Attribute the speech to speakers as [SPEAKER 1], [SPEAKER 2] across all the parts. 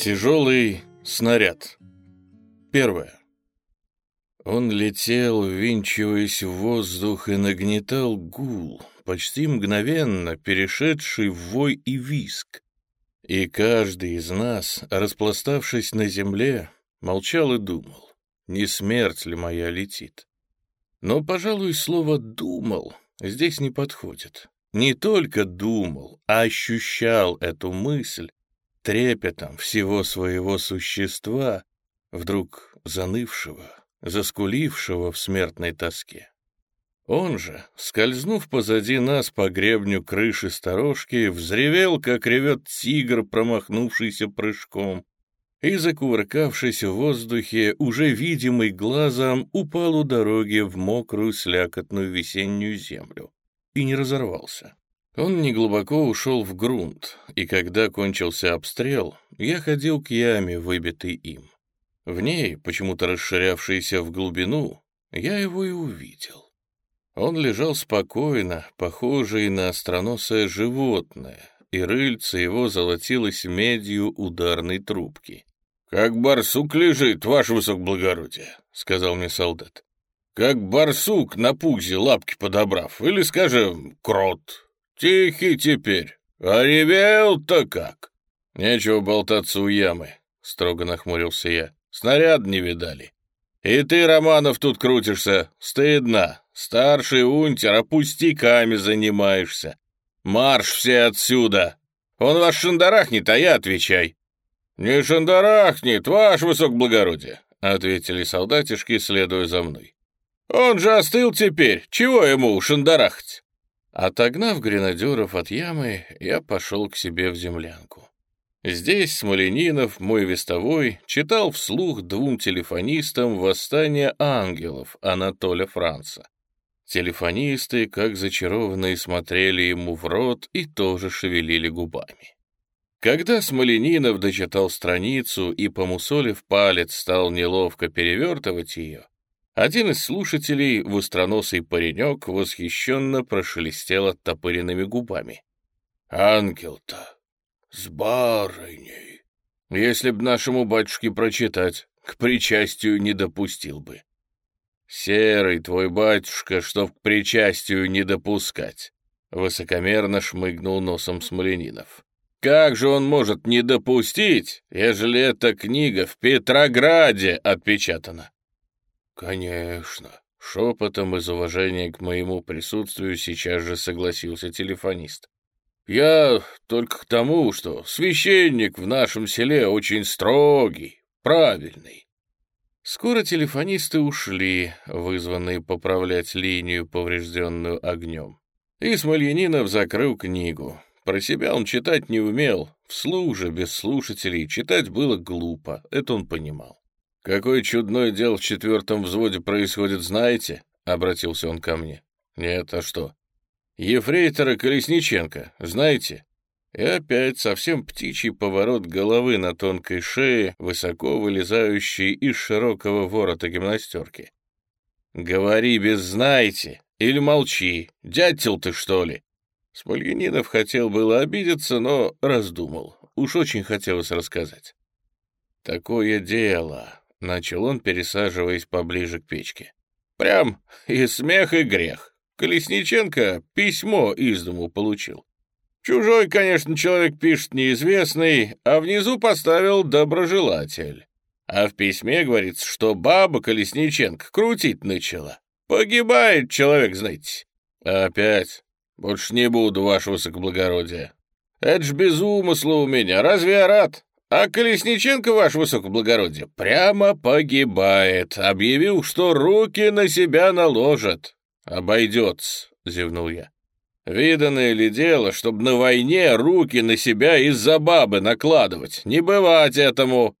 [SPEAKER 1] Тяжелый снаряд. Первое. Он летел, ввинчиваясь в воздух, и нагнетал гул, почти мгновенно перешедший в вой и виск. И каждый из нас, распластавшись на земле, молчал и думал, не смерть ли моя летит. Но, пожалуй, слово «думал» здесь не подходит. Не только думал, а ощущал эту мысль, трепетом всего своего существа, вдруг занывшего, заскулившего в смертной тоске. Он же, скользнув позади нас по гребню крыши сторожки, взревел, как ревет тигр, промахнувшийся прыжком, и, закувыркавшись в воздухе, уже видимый глазом, упал у дороги в мокрую слякотную весеннюю землю и не разорвался. Он неглубоко ушел в грунт, и когда кончился обстрел, я ходил к яме, выбитой им. В ней, почему-то расширявшейся в глубину, я его и увидел. Он лежал спокойно, похожий на остроносое животное, и рыльце его золотилось медью ударной трубки. «Как барсук лежит, ваше высокоблагородие», — сказал мне солдат. «Как барсук на пузе лапки подобрав, или, скажем, крот, Тихий теперь. А ревел-то как? Нечего болтаться у ямы, строго нахмурился я. Снаряд не видали. И ты, Романов, тут крутишься. Стыдно. Старший унтер, пустяками занимаешься. Марш все отсюда. Он вас шандарахнет, а я отвечай. Не шандарахнет, ваш высокоблагородие, ответили солдатишки, следуя за мной. Он же остыл теперь, чего ему шандарахать? Отогнав гренадеров от ямы, я пошел к себе в землянку. Здесь Смоленинов, мой вестовой, читал вслух двум телефонистам «Восстание ангелов» Анатоля Франца. Телефонисты, как зачарованные, смотрели ему в рот и тоже шевелили губами. Когда Смоленинов дочитал страницу и, помусолив палец, стал неловко перевертывать ее, один из слушателей, востроносый паренек, восхищенно прошелестел оттопыренными губами. «Ангел-то с барыней! Если б нашему батюшке прочитать, к причастию не допустил бы. Серый твой батюшка, чтоб к причастию не допускать!» Высокомерно шмыгнул носом Смоленинов. «Как же он может не допустить, ежели эта книга в Петрограде отпечатана?» «Конечно». Шепотом из уважения к моему присутствию сейчас же согласился телефонист. «Я только к тому, что священник в нашем селе очень строгий, правильный». Скоро телефонисты ушли, вызванные поправлять линию, поврежденную огнем. И Смольянинов закрыл книгу. Про себя он читать не умел, вслух же, без слушателей, читать было глупо, это он понимал. «Какое чудное дело в четвертом взводе происходит, знаете?» — обратился он ко мне. «Нет, а что?» «Ефрейтора Колесниченко, знаете?» И опять совсем птичий поворот головы на тонкой шее, высоко вылезающей из широкого ворота гимнастерки. «Говори без знаете или молчи, дятел ты, что ли?» Смольянинов хотел было обидеться, но раздумал. Уж очень хотелось рассказать. «Такое дело. — начал он, пересаживаясь поближе к печке. «Прям и смех, и грех. Колесниченко письмо из дому получил. Чужой, конечно, человек пишет неизвестный, а внизу поставил доброжелатель. А в письме говорится, что баба Колесниченко крутить начала. Погибает человек, знаете. Опять. Больше не буду, ваше высокоблагородие. Это ж без умысла у меня. Разве я рад? А Колесниченко, ваше высокоблагородие, прямо погибает. Объявил, что руки на себя наложат. Обойдется, зевнул я. Виданное ли дело, чтобы на войне руки на себя из-за бабы накладывать? Не бывать этому.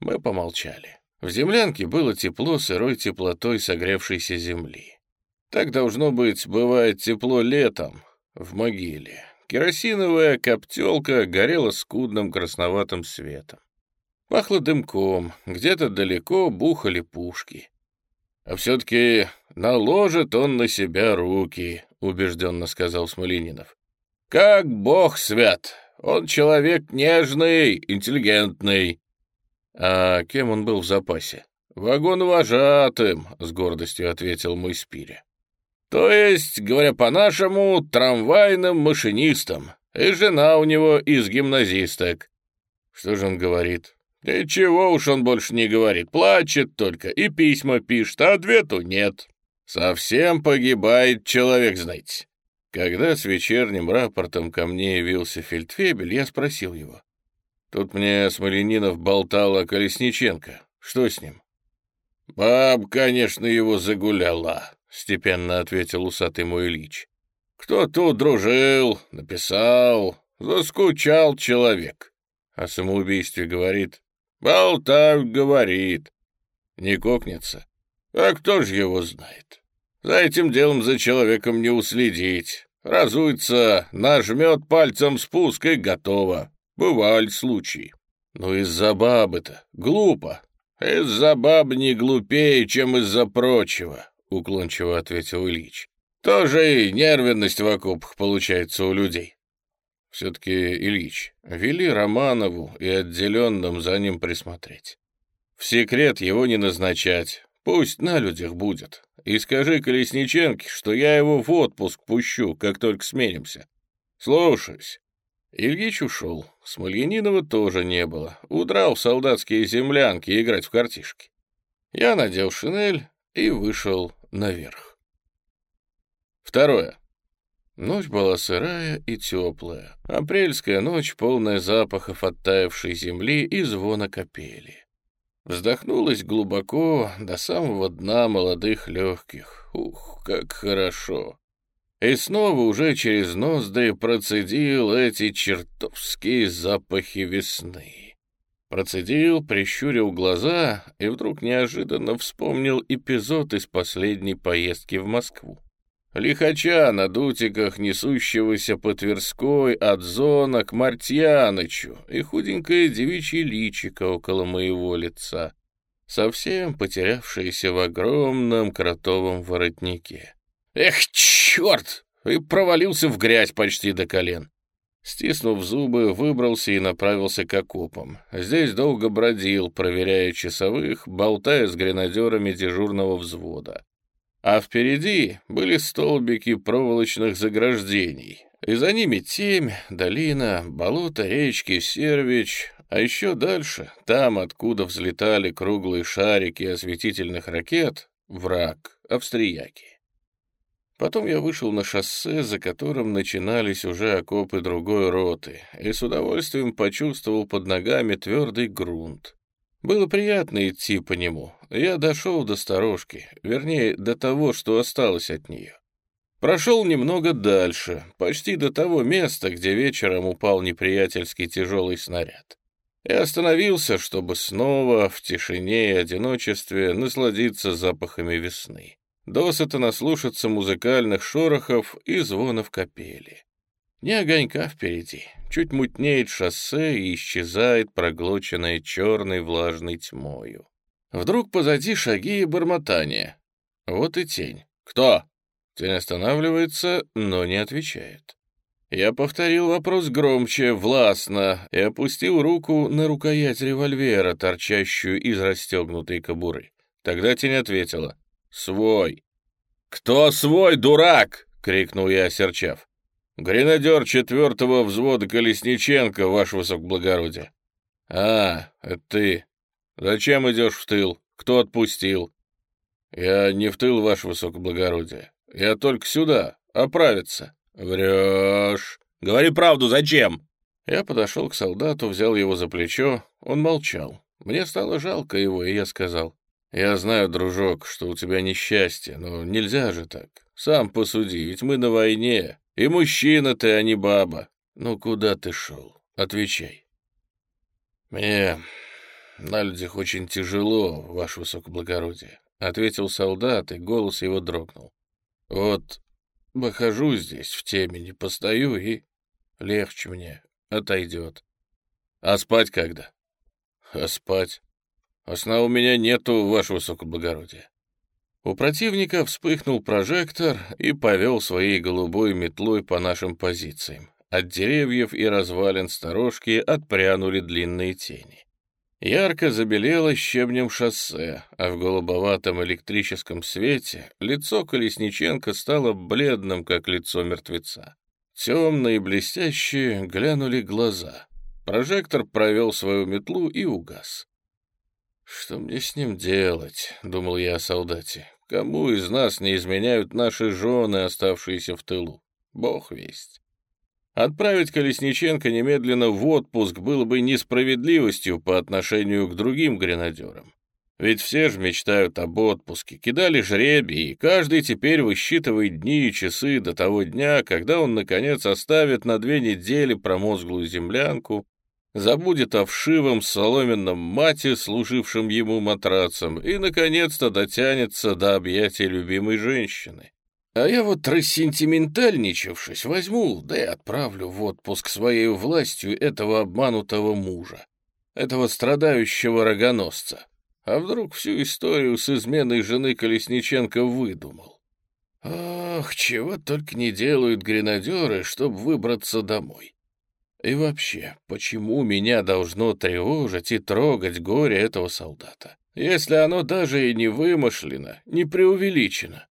[SPEAKER 1] Мы помолчали. В землянке было тепло сырой теплотой согревшейся земли. Так должно быть, бывает тепло летом в могиле. Керосиновая коптелка горела скудным красноватым светом. Пахло дымком, где-то далеко бухали пушки. «А все-таки наложит он на себя руки», — убежденно сказал Смолининов. «Как бог свят! Он человек нежный, интеллигентный». «А кем он был в запасе?» «Вагон-вожатым», — с гордостью ответил мой Спири. «То есть, говоря по-нашему, трамвайным машинистом. И жена у него из гимназисток». «Что же он говорит?» «Да чего уж он больше не говорит, плачет только и письма пишет, а ответу нет. Совсем погибает человек, знаете». Когда с вечерним рапортом ко мне явился фельдфебель, я спросил его. Тут мне Смоленинов болтал о Колесниченко. Что с ним? «Баб, конечно, его загуляла», — степенно ответил усатый мой Ильич. «Кто тут дружил, написал, заскучал человек». О самоубийстве говорит. «Болтав, говорит». Не кокнется. А кто ж его знает? За этим делом за человеком не уследить. Разуется, нажмет пальцем спуск и готово. Бывали случаи. Но из-за бабы-то глупо. Из-за баб не глупее, чем из-за прочего, уклончиво ответил Ильич. Тоже и нервенность в окопах получается у людей. Все-таки, Ильич, вели Романову и отделенным за ним присмотреть. В секрет его не назначать, пусть на людях будет. И скажи Колесниченке, что я его в отпуск пущу, как только сменимся. Слушаюсь. Ильич ушел. Смольянинова тоже не было. Удрал в солдатские землянки играть в картишки. Я надел шинель и вышел наверх. Второе. Ночь была сырая и теплая. Апрельская ночь, полная запахов оттаившей земли и звона капели. Вздохнулось глубоко до самого дна молодых легких. Ух, как хорошо! И снова уже через ноздри процедил эти чертовские запахи весны. Процедил, прищурил глаза и вдруг неожиданно вспомнил эпизод из последней поездки в Москву. Лихача на дутиках, несущегося по Тверской от зона к Мартьянычу и худенькое девичье личико около моего лица, совсем потерявшееся в огромном кротовом воротнике. «Эх, черт!» и провалился в грязь почти до колен. Стиснув зубы, выбрался и направился к окопам. Здесь долго бродил, проверяя часовых, болтая с гренадерами дежурного взвода. А впереди были столбики проволочных заграждений, и за ними темь, долина, болото речки Сервич, а еще дальше, там, откуда взлетали круглые шарики осветительных ракет, враг, австрияки. Потом я вышел на шоссе, за которым начинались уже окопы другой роты, и с удовольствием почувствовал под ногами твердый грунт. Было приятно идти по нему. Я дошел до сторожки, вернее, до того, что осталось от нее. Прошел немного дальше, почти до того места, где вечером упал неприятельский тяжелый снаряд. И остановился, чтобы снова в тишине и одиночестве насладиться запахами весны. Досыта наслушаться музыкальных шорохов и звонов капели. Ни огонька впереди. Чуть мутнеет шоссе и исчезает, проглоченное черной влажной тьмою. Вдруг позади шаги и бормотание. Вот и тень. «Кто?» Тень останавливается, но не отвечает. Я повторил вопрос громче, властно, и опустил руку на рукоять револьвера, торчащую из расстегнутой кобуры. Тогда тень ответила. «Свой». «Кто свой, дурак?» — крикнул я, осерчав. «Гренадер четвертого взвода Колесниченко, ваше высокоблагородие». «А, это ты. Зачем идешь в тыл? Кто отпустил?» «Я не в тыл, ваше высокоблагородие. Я только сюда, оправиться». «Врешь. Говори правду, зачем?» Я подошел к солдату, взял его за плечо. Он молчал. Мне стало жалко его, и я сказал. «Я знаю, дружок, что у тебя несчастье, но нельзя же так. Сам посуди, ведь мы на войне, и мужчина ты, а не баба. Ну куда ты шел? Отвечай». «Мне на людях очень тяжело, ваше высокоблагородие», — ответил солдат, и голос его дрогнул. «Вот похожу здесь в темени, постою, и легче мне, отойдет. А спать когда?» «А спать? Сна у меня нету, ваше высокоблагородие». У противника вспыхнул прожектор и повел своей голубой метлой по нашим позициям. От деревьев и развалин сторожки отпрянули длинные тени. Ярко забелело щебнем шоссе, а в голубоватом электрическом свете лицо Колесниченко стало бледным, как лицо мертвеца. Темные и блестящие глянули глаза. Прожектор провел свою метлу и угас. «Что мне с ним делать?» — думал я о солдате. «Кому из нас не изменяют наши жены, оставшиеся в тылу? Бог весть». Отправить Колесниченко немедленно в отпуск было бы несправедливостью по отношению к другим гренадерам. Ведь все же мечтают об отпуске, кидали жребий, и каждый теперь высчитывает дни и часы до того дня, когда он, наконец, оставит на две недели промозглую землянку, забудет о вшивом соломенном мате, служившем ему матрацем, и, наконец-то, дотянется до объятия любимой женщины. А я вот рассентиментальничавшись возьму, да и отправлю в отпуск своей властью этого обманутого мужа, этого страдающего рогоносца. А вдруг всю историю с изменой жены Колесниченко выдумал? Ах, чего только не делают гренадеры, чтобы выбраться домой. И вообще, почему меня должно тревожить и трогать горе этого солдата, если оно даже и не вымышлено, не преувеличено?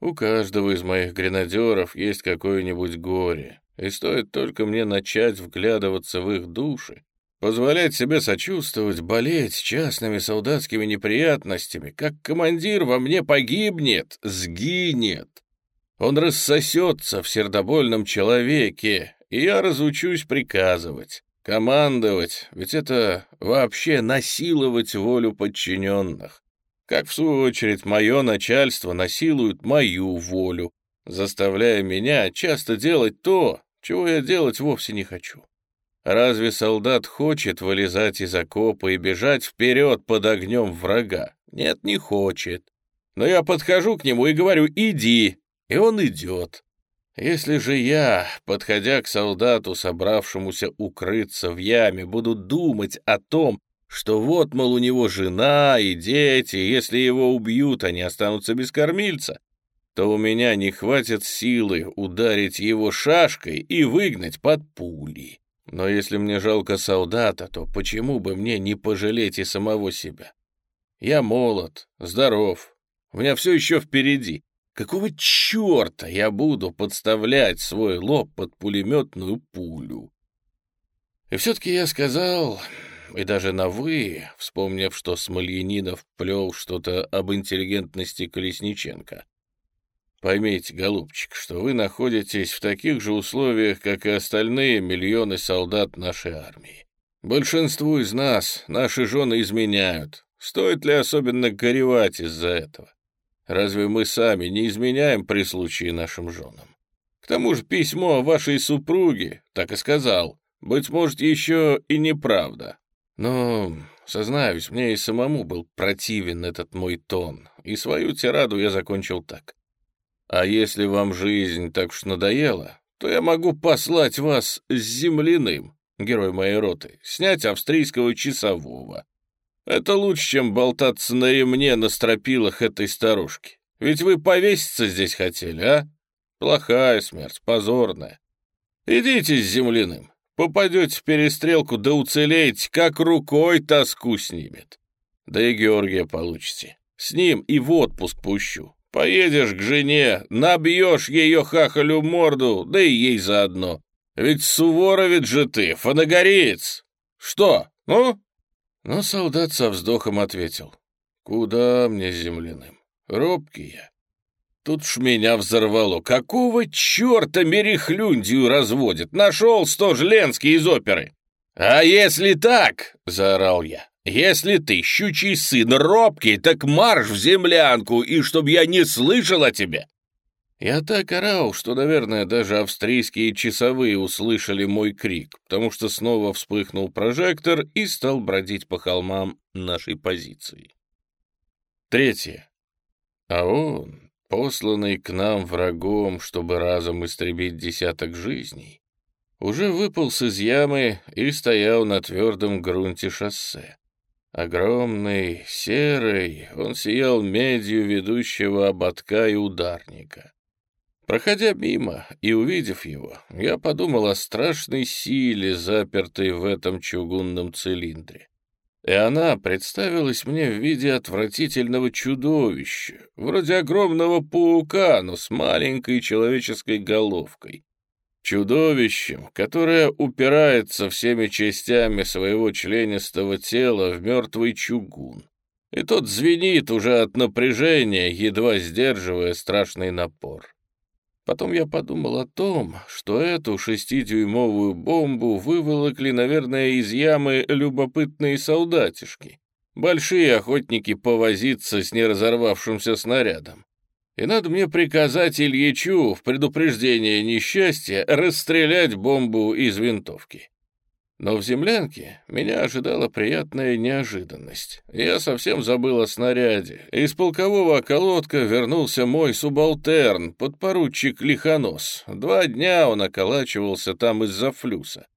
[SPEAKER 1] У каждого из моих гренадеров есть какое-нибудь горе, и стоит только мне начать вглядываться в их души, позволять себе сочувствовать, болеть частными солдатскими неприятностями, как командир во мне погибнет, сгинет. Он рассосется в сердобольном человеке, и я разучусь приказывать, командовать, ведь это вообще насиловать волю подчиненных как, в свою очередь, мое начальство насилует мою волю, заставляя меня часто делать то, чего я делать вовсе не хочу. Разве солдат хочет вылезать из окопа и бежать вперед под огнем врага? Нет, не хочет. Но я подхожу к нему и говорю «иди», и он идет. Если же я, подходя к солдату, собравшемуся укрыться в яме, буду думать о том, что вот, мол, у него жена и дети, если его убьют, они останутся без кормильца, то у меня не хватит силы ударить его шашкой и выгнать под пули. Но если мне жалко солдата, то почему бы мне не пожалеть и самого себя? Я молод, здоров, у меня все еще впереди. Какого черта я буду подставлять свой лоб под пулеметную пулю? И все-таки я сказал, и даже на «вы», вспомнив, что Смольянинов плел что-то об интеллигентности Колесниченко. Поймите, голубчик, что вы находитесь в таких же условиях, как и остальные миллионы солдат нашей армии. Большинству из нас наши жены изменяют. Стоит ли особенно горевать из-за этого? Разве мы сами не изменяем при случае нашим женам? К тому же письмо вашей супруги, так и сказал, быть может, еще и неправда. Но, сознаюсь, мне и самому был противен этот мой тон, и свою тираду я закончил так. А если вам жизнь так уж надоела, то я могу послать вас с земляным, герой моей роты, снять австрийского часового. Это лучше, чем болтаться на ремне на стропилах этой старушки. Ведь вы повеситься здесь хотели, а? Плохая смерть, позорная. Идите с земляным. Попадете в перестрелку, да уцелеете, как рукой тоску снимет. Да и Георгия получите. С ним и в отпуск пущу. Поедешь к жене, набьешь ее хахалю морду, да и ей заодно. Ведь суворовец же ты, фанагореец. Что, ну?» Но солдат со вздохом ответил. «Куда мне земляным? Робкий я. Тут ж меня взорвало. Какого черта мерехлюндию разводит? Нашел сто Ленский из оперы. «А если так?» — заорал я. «Если ты, щучий сын, робкий, так марш в землянку, и чтоб я не слышал о тебе!» Я так орал, что, наверное, даже австрийские часовые услышали мой крик, потому что снова вспыхнул прожектор и стал бродить по холмам нашей позиции. Третье. А он, посланный к нам врагом, чтобы разом истребить десяток жизней, уже выполз из ямы и стоял на твердом грунте шоссе. Огромный, серый, он сиял медью ведущего ободка и ударника. Проходя мимо и увидев его, я подумал о страшной силе, запертой в этом чугунном цилиндре. И она представилась мне в виде отвратительного чудовища, вроде огромного паука, но с маленькой человеческой головкой. Чудовищем, которое упирается всеми частями своего членистого тела в мертвый чугун. И тот звенит уже от напряжения, едва сдерживая страшный напор. Потом я подумал о том, что эту шестидюймовую бомбу выволокли, наверное, из ямы любопытные солдатишки, большие охотники повозиться с неразорвавшимся снарядом. И надо мне приказать Ильичу в предупреждение несчастья расстрелять бомбу из винтовки. Но в землянке меня ожидала приятная неожиданность. Я совсем забыл о снаряде. Из полкового околотка вернулся мой субалтерн, подпоручик Лихонос. Два дня он околачивался там из-за флюса.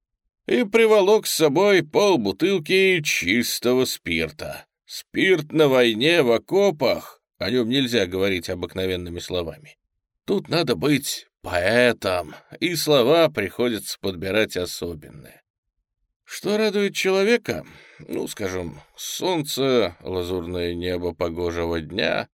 [SPEAKER 1] И приволок с собой полбутылки чистого спирта. Спирт на войне в окопах. О нем нельзя говорить обыкновенными словами. Тут надо быть поэтом, и слова приходится подбирать особенные. Что радует человека? Ну, скажем, солнце, лазурное небо погожего дня.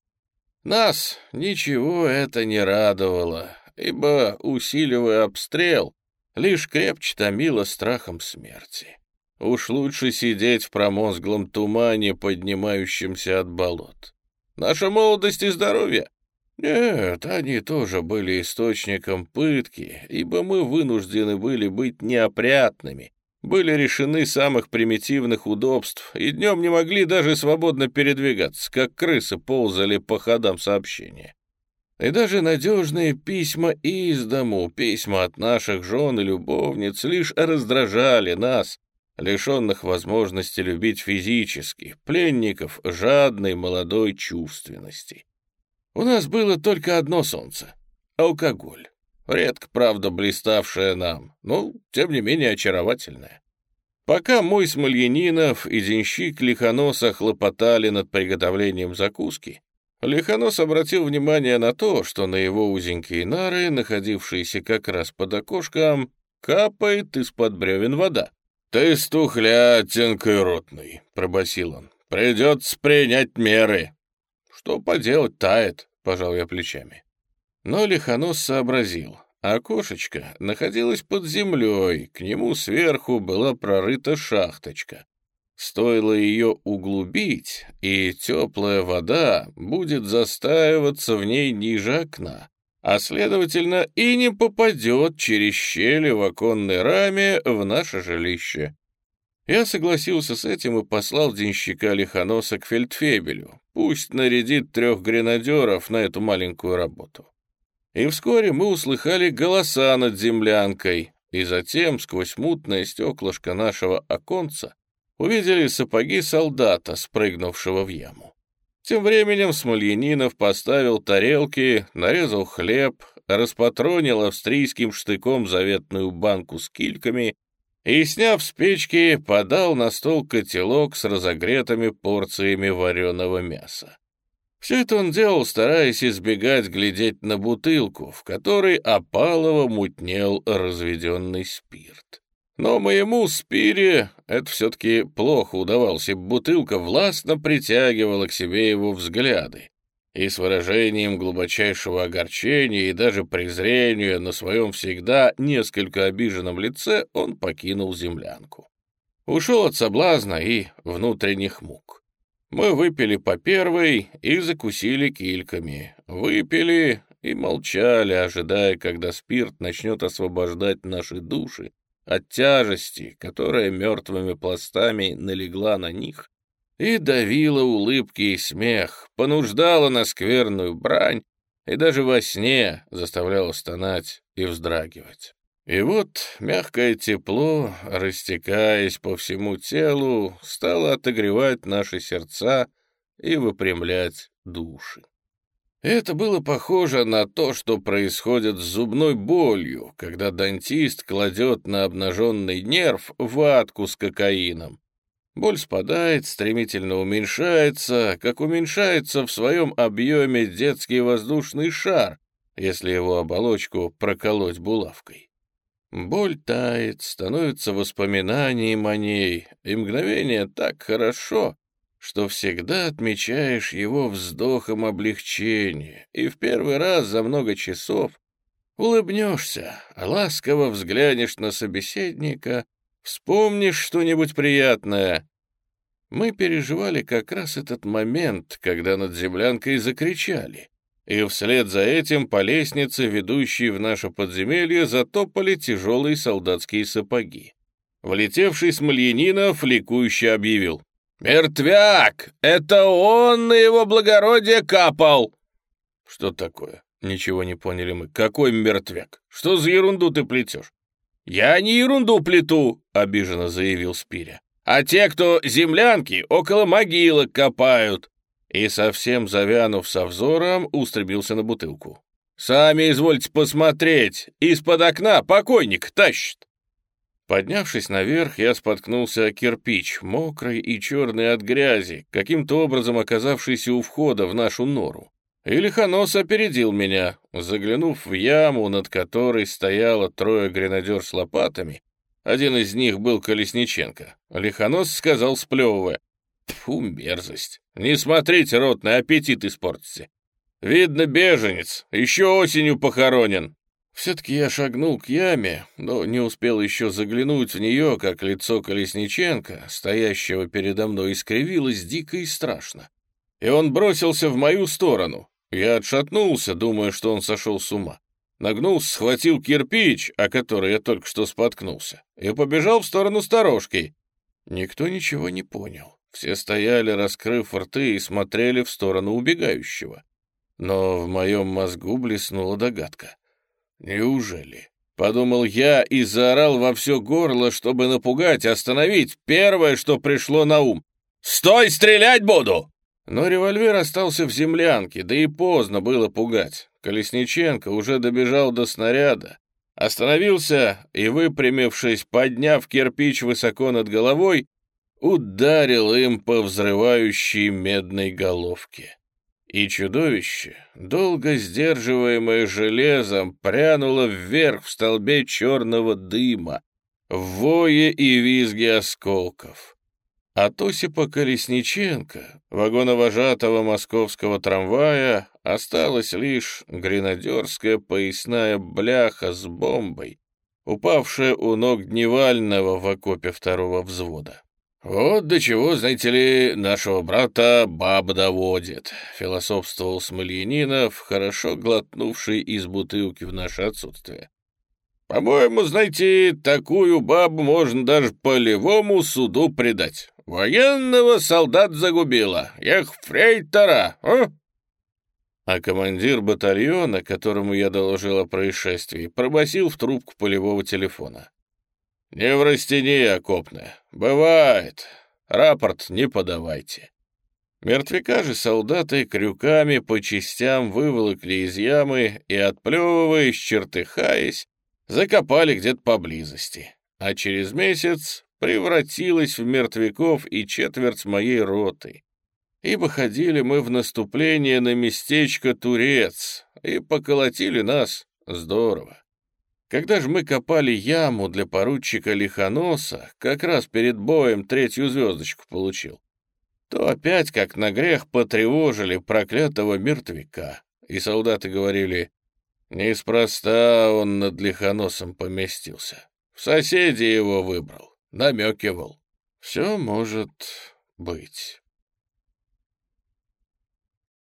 [SPEAKER 1] Нас ничего это не радовало, ибо, усиливая обстрел, лишь крепче томило страхом смерти. Уж лучше сидеть в промозглом тумане, поднимающемся от болот. Наша молодость и здоровье? Нет, они тоже были источником пытки, ибо мы вынуждены были быть неопрятными, были решены самых примитивных удобств, и днем не могли даже свободно передвигаться, как крысы ползали по ходам сообщения. И даже надежные письма из дому, письма от наших жен и любовниц лишь раздражали нас, лишенных возможности любить физически, пленников жадной молодой чувственности. У нас было только одно солнце — алкоголь. Редко, правда, блиставшая нам, но, тем не менее, очаровательная. Пока мой Смольянинов и денщик Лихоноса хлопотали над приготовлением закуски, Лихонос обратил внимание на то, что на его узенькие нары, находившиеся как раз под окошком, капает из-под бревен вода. «Ты стухлятинкой ротный», — пробасил он. «Придется принять меры». «Что поделать, тает», — пожал я плечами. Но Лихонос сообразил. Окошечко находилось под землей, к нему сверху была прорыта шахточка. Стоило ее углубить, и теплая вода будет застаиваться в ней ниже окна, а, следовательно, и не попадет через щели в оконной раме в наше жилище. Я согласился с этим и послал денщика Лихоноса к фельдфебелю. Пусть нарядит трех гренадеров на эту маленькую работу и вскоре мы услыхали голоса над землянкой, и затем, сквозь мутное стеклышко нашего оконца, увидели сапоги солдата, спрыгнувшего в яму. Тем временем Смольянинов поставил тарелки, нарезал хлеб, распатронил австрийским штыком заветную банку с кильками и, сняв с печки, подал на стол котелок с разогретыми порциями вареного мяса. Все это он делал, стараясь избегать глядеть на бутылку, в которой опалово мутнел разведенный спирт. Но моему спире это все-таки плохо удавалось, и бутылка властно притягивала к себе его взгляды. И с выражением глубочайшего огорчения и даже презрения на своем всегда несколько обиженном лице он покинул землянку. Ушел от соблазна и внутренних мук. Мы выпили по первой и закусили кильками. Выпили и молчали, ожидая, когда спирт начнет освобождать наши души от тяжести, которая мертвыми пластами налегла на них и давила улыбки и смех, понуждала на скверную брань и даже во сне заставляла стонать и вздрагивать. И вот мягкое тепло, растекаясь по всему телу, стало отогревать наши сердца и выпрямлять души. Это было похоже на то, что происходит с зубной болью, когда дантист кладет на обнаженный нерв ватку с кокаином. Боль спадает, стремительно уменьшается, как уменьшается в своем объеме детский воздушный шар, если его оболочку проколоть булавкой. Боль тает, становится воспоминанием о ней, и мгновение так хорошо, что всегда отмечаешь его вздохом облегчения, и в первый раз за много часов улыбнешься, ласково взглянешь на собеседника, вспомнишь что-нибудь приятное. Мы переживали как раз этот момент, когда над землянкой закричали и вслед за этим по лестнице, ведущей в наше подземелье, затопали тяжелые солдатские сапоги. Влетевший Смольянинов ликующе объявил. «Мертвяк! Это он на его благородие капал!» «Что такое?» Ничего не поняли мы. «Какой мертвяк? Что за ерунду ты плетешь?» «Я не ерунду плету!» — обиженно заявил Спиря. «А те, кто землянки около могилок копают и, совсем завянув со взором, устремился на бутылку. «Сами извольте посмотреть! Из-под окна покойник тащит!» Поднявшись наверх, я споткнулся о кирпич, мокрый и черный от грязи, каким-то образом оказавшийся у входа в нашу нору. И лихонос опередил меня, заглянув в яму, над которой стояло трое гренадер с лопатами. Один из них был Колесниченко. Лихонос сказал, сплевывая, Фу, мерзость. Не смотрите, ротный, аппетит испортите. Видно, беженец, еще осенью похоронен. Все-таки я шагнул к яме, но не успел еще заглянуть в нее, как лицо Колесниченко, стоящего передо мной, искривилось дико и страшно. И он бросился в мою сторону. Я отшатнулся, думая, что он сошел с ума. Нагнулся, схватил кирпич, о который я только что споткнулся, и побежал в сторону сторожки. Никто ничего не понял. Все стояли, раскрыв рты, и смотрели в сторону убегающего. Но в моем мозгу блеснула догадка. «Неужели?» — подумал я и заорал во все горло, чтобы напугать, остановить первое, что пришло на ум. «Стой, стрелять буду!» Но револьвер остался в землянке, да и поздно было пугать. Колесниченко уже добежал до снаряда, остановился и, выпрямившись, подняв кирпич высоко над головой, ударил им по взрывающей медной головке. И чудовище, долго сдерживаемое железом, прянуло вверх в столбе черного дыма, в вое и визге осколков. От Осипа Колесниченко, вагоновожатого московского трамвая, осталась лишь гренадерская поясная бляха с бомбой, упавшая у ног Дневального в окопе второго взвода. «Вот до чего, знаете ли, нашего брата баба доводит», — философствовал Смольянинов, хорошо глотнувший из бутылки в наше отсутствие. «По-моему, знаете, такую бабу можно даже полевому суду предать. Военного солдат загубила, эх, фрейтора, а?» А командир батальона, которому я доложил о происшествии, пробасил в трубку полевого телефона. «Не в растяни, окопная. Бывает. Рапорт не подавайте». Мертвяка же солдаты крюками по частям выволокли из ямы и, отплевываясь, чертыхаясь, закопали где-то поблизости. А через месяц превратилась в мертвяков и четверть моей роты. Ибо ходили мы в наступление на местечко Турец и поколотили нас здорово. Когда же мы копали яму для поручика Лихоноса, как раз перед боем третью звездочку получил, то опять, как на грех, потревожили проклятого мертвяка. И солдаты говорили, неспроста он над Лихоносом поместился. В соседи его выбрал, намекивал. Все может быть.